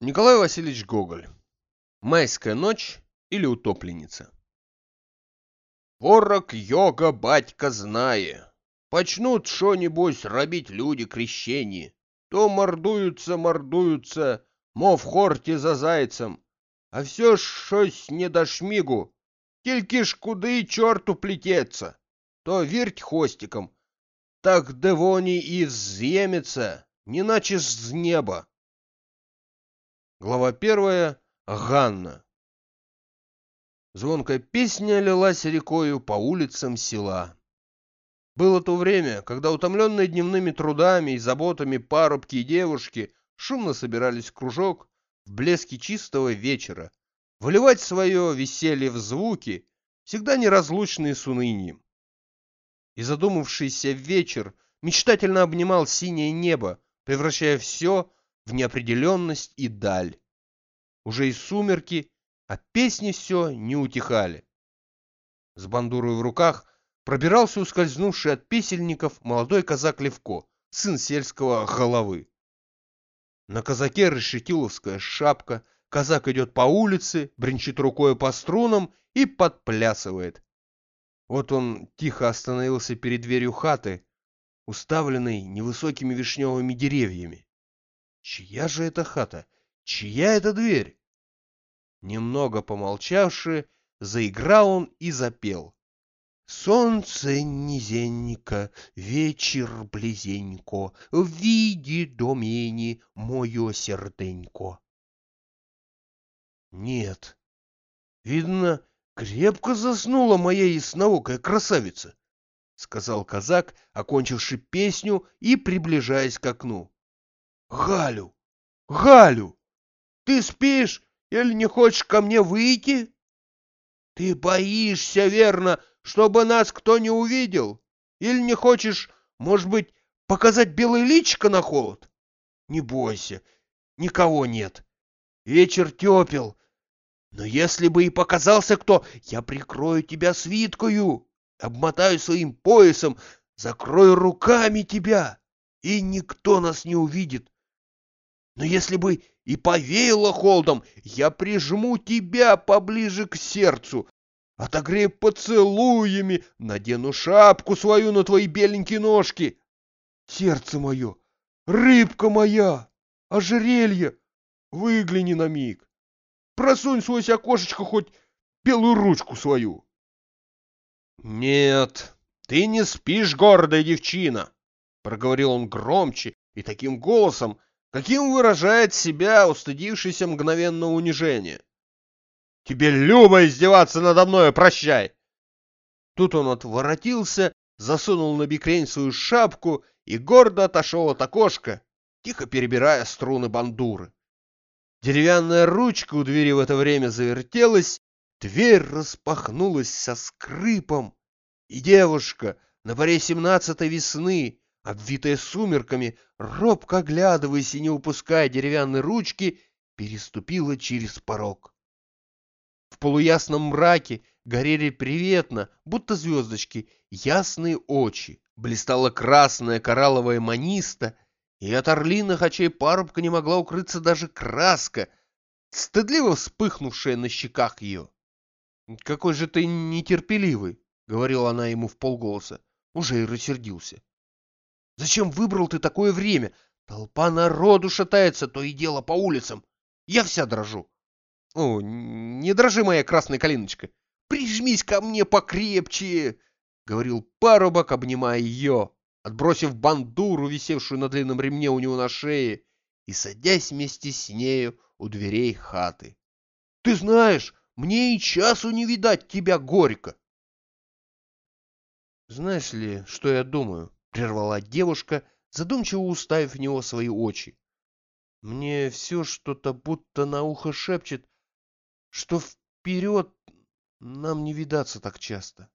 Николай Васильевич Гоголь. Майская ночь или утопленница. Ворог йога батька знае. Почнут шо-нибудь робить люди крещение. То мордуются, мордуются, мов хорті за зайцем. А все ж щось не до шмігу. Тільки ж куди чорту плететься. То верть хвостиком. Так де вони і вз'ємиться, неначе ж з неба. Глава первая. Ганна. Звонкая песня лилась рекою по улицам села. Было то время, когда утомленные дневными трудами и заботами парубки и девушки шумно собирались в кружок в блеске чистого вечера, выливать свое веселье в звуки, всегда неразлучные с унынием. И задумавшийся вечер мечтательно обнимал синее небо, превращая все в неопределенность и даль. Уже и сумерки, а песни все не утихали. С бандурой в руках пробирался ускользнувший от песельников молодой казак Левко, сын сельского головы. На казаке решетиловская шапка, казак идет по улице, бренчит рукой по струнам и подплясывает. Вот он тихо остановился перед дверью хаты, уставленной невысокими вишневыми деревьями. Чья же это хата? Чья это дверь? Немного помолчавши, заиграл он и запел. Солнце низенько, вечер близенько, В виде домени мое серденько. Нет, видно, крепко заснула моя ясноокая красавица, — сказал казак, окончивший песню и приближаясь к окну. Галю! Галю! Ты спишь или не хочешь ко мне выйти? Ты боишься, верно, чтобы нас кто не увидел? Или не хочешь, может быть, показать белое личико на холод? Не бойся, никого нет. Вечер тепел. Но если бы и показался кто, я прикрою тебя свиткою, обмотаю своим поясом, закрою руками тебя, и никто нас не увидит. Но если бы и повеяло холодом, я прижму тебя поближе к сердцу, отогрею поцелуями, надену шапку свою на твои беленькие ножки. Сердце мое, рыбка моя, ожерелье, выгляни на миг. Просунь сквозь окошечко хоть белую ручку свою. Нет, ты не спишь, гордая девчина, проговорил он громче и таким голосом, каким выражает себя устыдившийся мгновенного унижения. «Тебе любо издеваться надо мною, прощай!» Тут он отворотился, засунул на бикрень свою шапку и гордо отошел от окошка, тихо перебирая струны бандуры. Деревянная ручка у двери в это время завертелась, дверь распахнулась со скрипом, и девушка на поре семнадцатой весны обвитая сумерками, робко оглядываясь и не упуская деревянной ручки, переступила через порог. В полуясном мраке горели приветно, будто звездочки, ясные очи, блистала красная коралловая маниста, и от орлиных очей парубка не могла укрыться даже краска, стыдливо вспыхнувшая на щеках ее. «Какой же ты нетерпеливый!» — говорила она ему в полголоса. Уже и рассердился. Зачем выбрал ты такое время? Толпа народу шатается то и дело по улицам. Я вся дрожу. О, не дрожи, моя красная калиночка. Прижмись ко мне покрепче, — говорил парубок, обнимая ее, отбросив бандуру, висевшую на длинном ремне у него на шее, и садясь вместе с нею у дверей хаты. — Ты знаешь, мне и часу не видать тебя горько. — Знаешь ли, что я думаю? Прервала девушка, задумчиво уставив в него свои очи. Мне все что-то будто на ухо шепчет, что вперед нам не видаться так часто.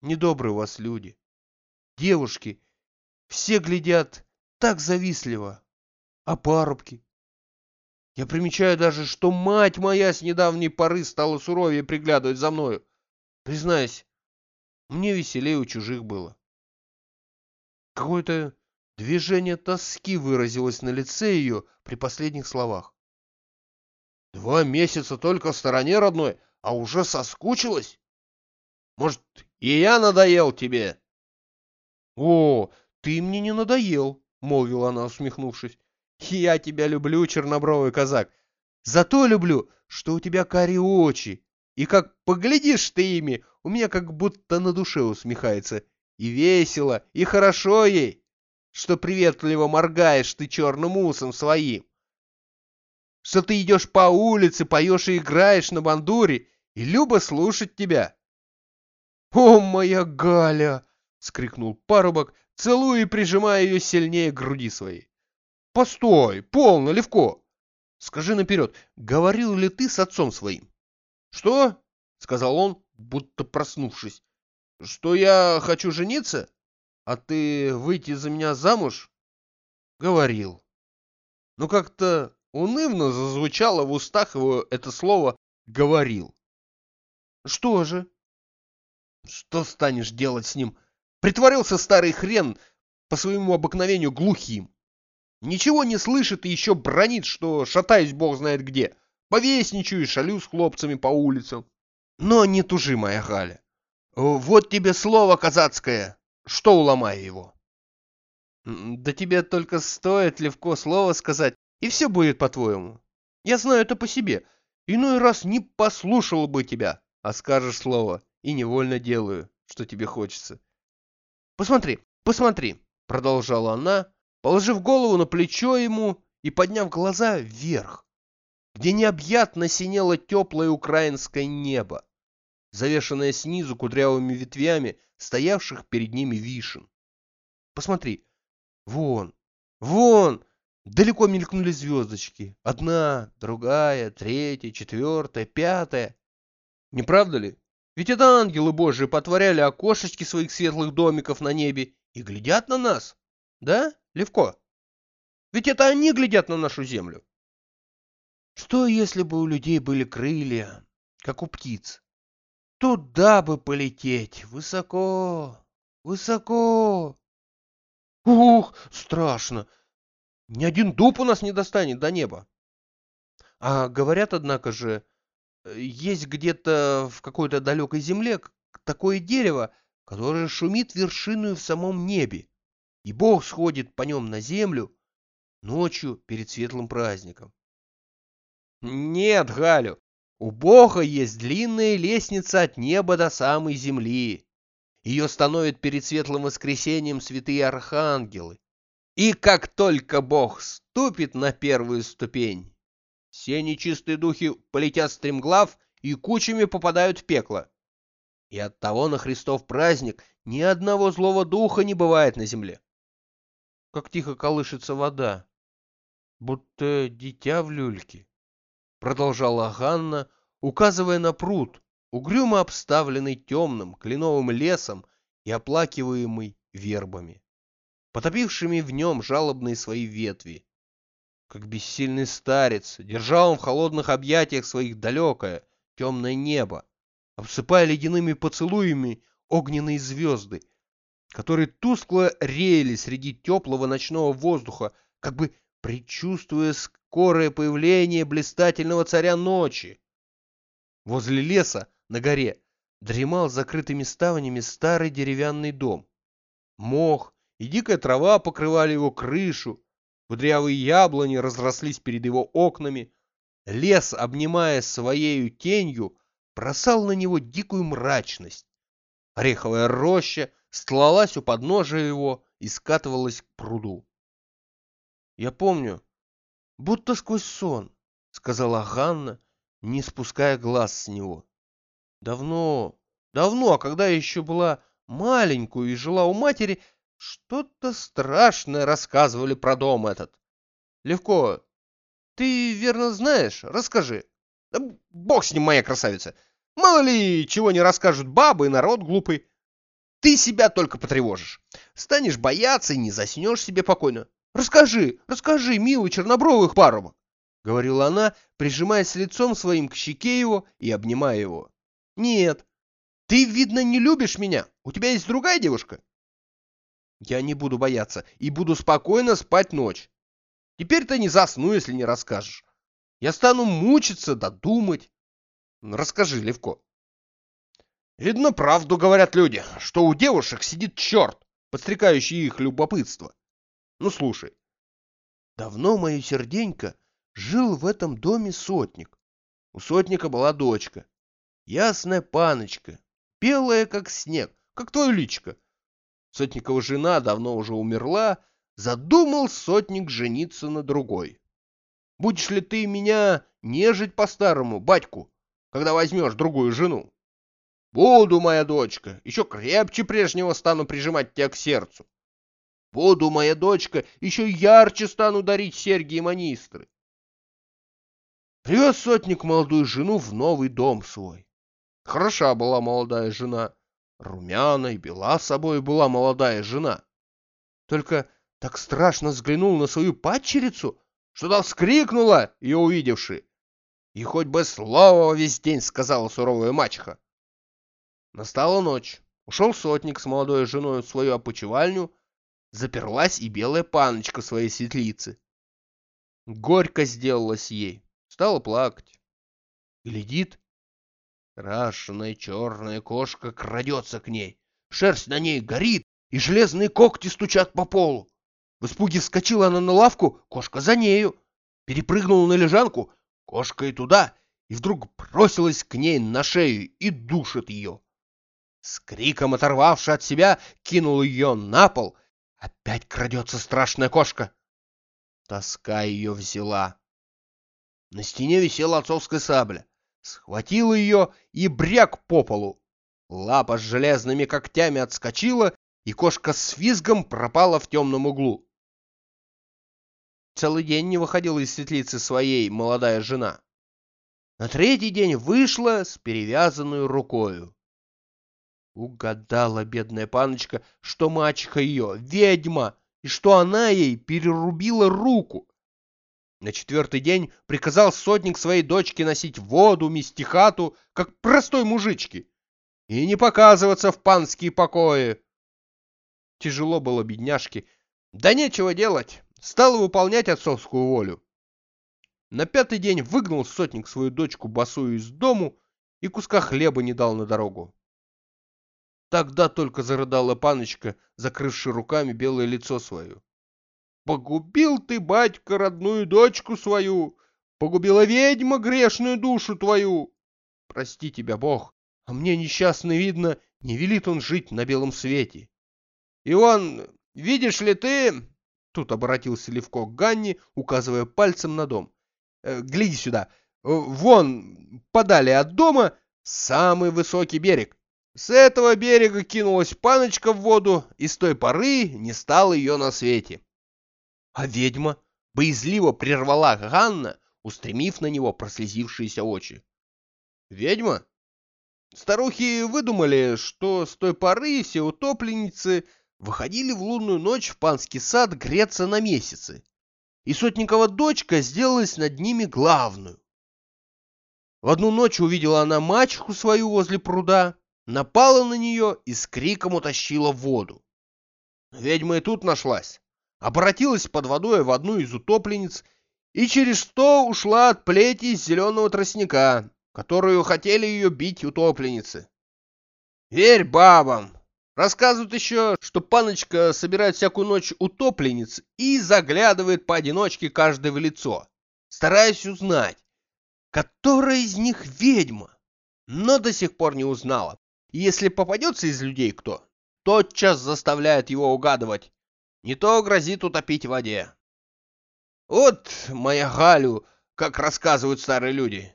Недобрые у вас люди. Девушки, все глядят так завистливо. А парубки? Я примечаю даже, что мать моя с недавней поры стала суровее приглядывать за мною. Признаюсь, мне веселее у чужих было. Какое-то Движение тоски выразилось на лице ее при последних словах. Два месяца только в стороне родной, а уже соскучилась? Может, и я надоел тебе? О, ты мне не надоел, молвила она, усмехнувшись. Я тебя люблю, чернобровый казак. Зато люблю, что у тебя карие очи, и как поглядишь ты ими, у меня как будто на душе усмехается. И весело, и хорошо ей, что приветливо моргаешь ты черным усом своим. Что ты идешь по улице, поешь и играешь на бандуре, и любо слушать тебя. — О, моя Галя! — скрикнул парубок, целуя и прижимая ее сильнее к груди своей. — Постой, полно, Левко! Скажи наперед, говорил ли ты с отцом своим? — Что? — сказал он, будто проснувшись. — Что я хочу жениться? А ты выйти за меня замуж? — Говорил. Но как-то унывно зазвучало в устах его это слово «говорил». — Что же? — Что станешь делать с ним? Притворился старый хрен по своему обыкновению глухим. Ничего не слышит и еще бронит, что шатаюсь бог знает где. Повесничаю и шалю с хлопцами по улицам. Но не тужи, моя Галя. Вот тебе слово казацкое, что уломаю его. Да тебе только стоит легко слово сказать, и все будет по-твоему. Я знаю это по себе. Иной раз не послушал бы тебя, а скажешь слово, и невольно делаю, что тебе хочется. Посмотри, посмотри, продолжала она, положив голову на плечо ему и подняв глаза вверх, где необъятно синело теплое украинское небо, завешенное снизу кудрявыми ветвями стоявших перед ними вишен. Посмотри, вон, вон, далеко мелькнули звездочки. Одна, другая, третья, четвертая, пятая. Не правда ли? Ведь это ангелы Божии потворяли окошечки своих светлых домиков на небе и глядят на нас. Да, Левко? Ведь это они глядят на нашу землю. Что, если бы у людей были крылья, как у птиц? Туда бы полететь, высоко, высоко. Ух, страшно. Ни один дуб у нас не достанет до неба. А говорят, однако же, есть где-то в какой-то далекой земле такое дерево, которое шумит вершиной в самом небе, и Бог сходит по нем на землю ночью перед светлым праздником. Нет, Галю, у Бога есть длинная лестница от неба до самой земли. Ее становят перед светлым воскресением святые архангелы. И как только Бог ступит на первую ступень, все нечистые духи полетят стремглав и кучами попадают в пекло. И от того на Христов праздник ни одного злого духа не бывает на земле. Как тихо колышется вода, будто дитя в люльке продолжала Ганна, указывая на пруд, угрюмо обставленный темным кленовым лесом и оплакиваемый вербами, потопившими в нем жалобные свои ветви. Как бессильный старец, держал он в холодных объятиях своих далекое, темное небо, обсыпая ледяными поцелуями огненные звезды, которые тускло реяли среди теплого ночного воздуха, как бы предчувствуя скорое появление блистательного царя ночи. Возле леса, на горе, дремал закрытыми ставнями старый деревянный дом. Мох и дикая трава покрывали его крышу, кудрявые яблони разрослись перед его окнами, лес, обнимая своею тенью, бросал на него дикую мрачность. Ореховая роща стлалась у подножия его и скатывалась к пруду. Я помню, будто сквозь сон, сказала Ганна, не спуская глаз с него. Давно, давно, а когда я еще была маленькую и жила у матери, что-то страшное рассказывали про дом этот. Легко. Ты верно знаешь? Расскажи. Да бог с ним, моя красавица. Мало ли, чего не расскажут бабы и народ глупый. Ты себя только потревожишь. Станешь бояться и не заснешь себе покойно. Расскажи, расскажи, милый чернобровый парубок, — говорила она, прижимаясь лицом своим к щеке его и обнимая его. — Нет, ты, видно, не любишь меня. У тебя есть другая девушка? Я не буду бояться и буду спокойно спать ночь. Теперь-то не засну, если не расскажешь. Я стану мучиться, додумать. Расскажи, Левко. Видно, правду говорят люди, что у девушек сидит черт, подстрекающий их любопытство. Ну, слушай. Давно мое серденько жил в этом доме сотник. У сотника была дочка. Ясная паночка, белая как снег, как твое личко. Сотникова жена давно уже умерла, задумал сотник жениться на другой. Будешь ли ты меня нежить по-старому, батьку, когда возьмешь другую жену? Буду, моя дочка, еще крепче прежнего стану прижимать тебя к сердцу. Буду, моя дочка, еще ярче стану дарить серьги и манистры. Привез сотник молодую жену в новый дом свой. Хороша была молодая жена, румяна и бела собой была молодая жена. Только так страшно взглянул на свою падчерицу, что та вскрикнула, ее увидевши. И хоть бы слово весь день сказала суровая мачеха. Настала ночь. Ушел сотник с молодой женой в свою опочивальню, заперлась и белая паночка своей светлицы. Горько сделалось ей, стала плакать. Глядит, Крашеная черная кошка крадется к ней. Шерсть на ней горит, и железные когти стучат по полу. В испуге вскочила она на лавку, кошка за нею. Перепрыгнула на лежанку, кошка и туда, и вдруг бросилась к ней на шею и душит ее. С криком оторвавши от себя, кинул ее на пол. Опять крадется страшная кошка. Тоска ее взяла. На стене висела отцовская сабля схватил ее и бряк по полу. Лапа с железными когтями отскочила, и кошка с визгом пропала в темном углу. Целый день не выходила из светлицы своей молодая жена. На третий день вышла с перевязанной рукою. Угадала бедная паночка, что мачеха ее — ведьма, и что она ей перерубила руку. На четвертый день приказал сотник своей дочке носить воду, мести хату, как простой мужички, и не показываться в панские покои. Тяжело было бедняжке, да нечего делать, стал выполнять отцовскую волю. На пятый день выгнал сотник свою дочку босую из дому и куска хлеба не дал на дорогу. Тогда только зарыдала паночка, закрывши руками белое лицо свое. Погубил ты, батька, родную дочку свою, погубила ведьма грешную душу твою. Прости тебя, Бог, а мне несчастно видно, не велит он жить на белом свете. И он, видишь ли ты, тут обратился Левко к Ганне, указывая пальцем на дом. «Э, гляди сюда, вон, подали от дома, самый высокий берег. С этого берега кинулась паночка в воду, и с той поры не стало ее на свете. А ведьма боязливо прервала Ганна, устремив на него прослезившиеся очи. Ведьма? Старухи выдумали, что с той поры все утопленницы выходили в лунную ночь в панский сад греться на месяцы, и сотникова дочка сделалась над ними главную. В одну ночь увидела она мачеху свою возле пруда, напала на нее и с криком утащила в воду. Ведьма и тут нашлась обратилась под водой в одну из утопленниц и через сто ушла от плети зеленого тростника, которую хотели ее бить утопленницы. Верь бабам! Рассказывают еще, что паночка собирает всякую ночь утопленниц и заглядывает поодиночке каждой в лицо, стараясь узнать, которая из них ведьма, но до сих пор не узнала. И если попадется из людей кто, тотчас заставляет его угадывать, не то грозит утопить в воде. Вот моя Галю, как рассказывают старые люди.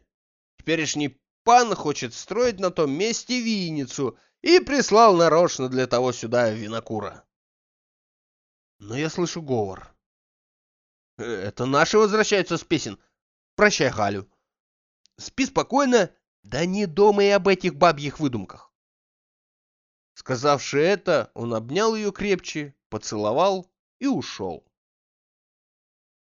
Теперешний пан хочет строить на том месте винницу и прислал нарочно для того сюда винокура. Но я слышу говор. Э, это наши возвращаются с песен. Прощай, Галю. Спи спокойно, да не думай об этих бабьих выдумках. Сказавши это, он обнял ее крепче, поцеловал и ушел.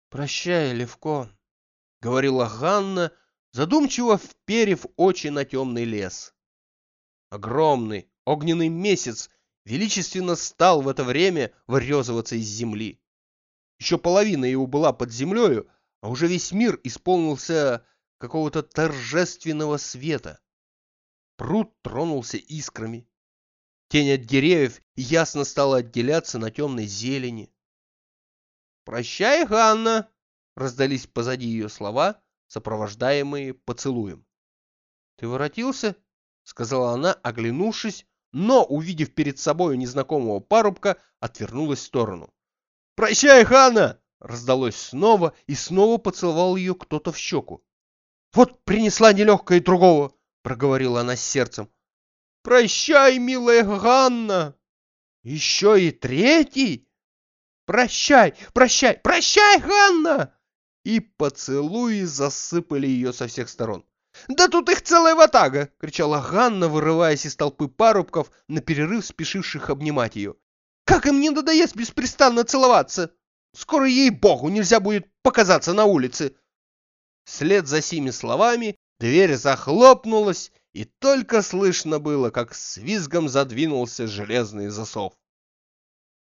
«Прощай, Левко», — говорила Ганна, задумчиво вперев очи на темный лес. Огромный огненный месяц величественно стал в это время вырезываться из земли. Еще половина его была под землею, а уже весь мир исполнился какого-то торжественного света. Пруд тронулся искрами. Тень от деревьев ясно стала отделяться на темной зелени. «Прощай, Ганна!» — раздались позади ее слова, сопровождаемые поцелуем. «Ты воротился?» — сказала она, оглянувшись, но, увидев перед собой незнакомого парубка, отвернулась в сторону. «Прощай, Хана!» — раздалось снова, и снова поцеловал ее кто-то в щеку. «Вот принесла нелегкая другого!» — проговорила она с сердцем. «Прощай, милая Ганна!» «Еще и третий!» «Прощай, прощай, прощай, Ганна!» И поцелуи засыпали ее со всех сторон. «Да тут их целая ватага!» — кричала Ганна, вырываясь из толпы парубков, на перерыв спешивших обнимать ее. «Как им не надоест беспрестанно целоваться! Скоро ей-богу нельзя будет показаться на улице!» Вслед за сими словами дверь захлопнулась, и только слышно было, как с визгом задвинулся железный засов.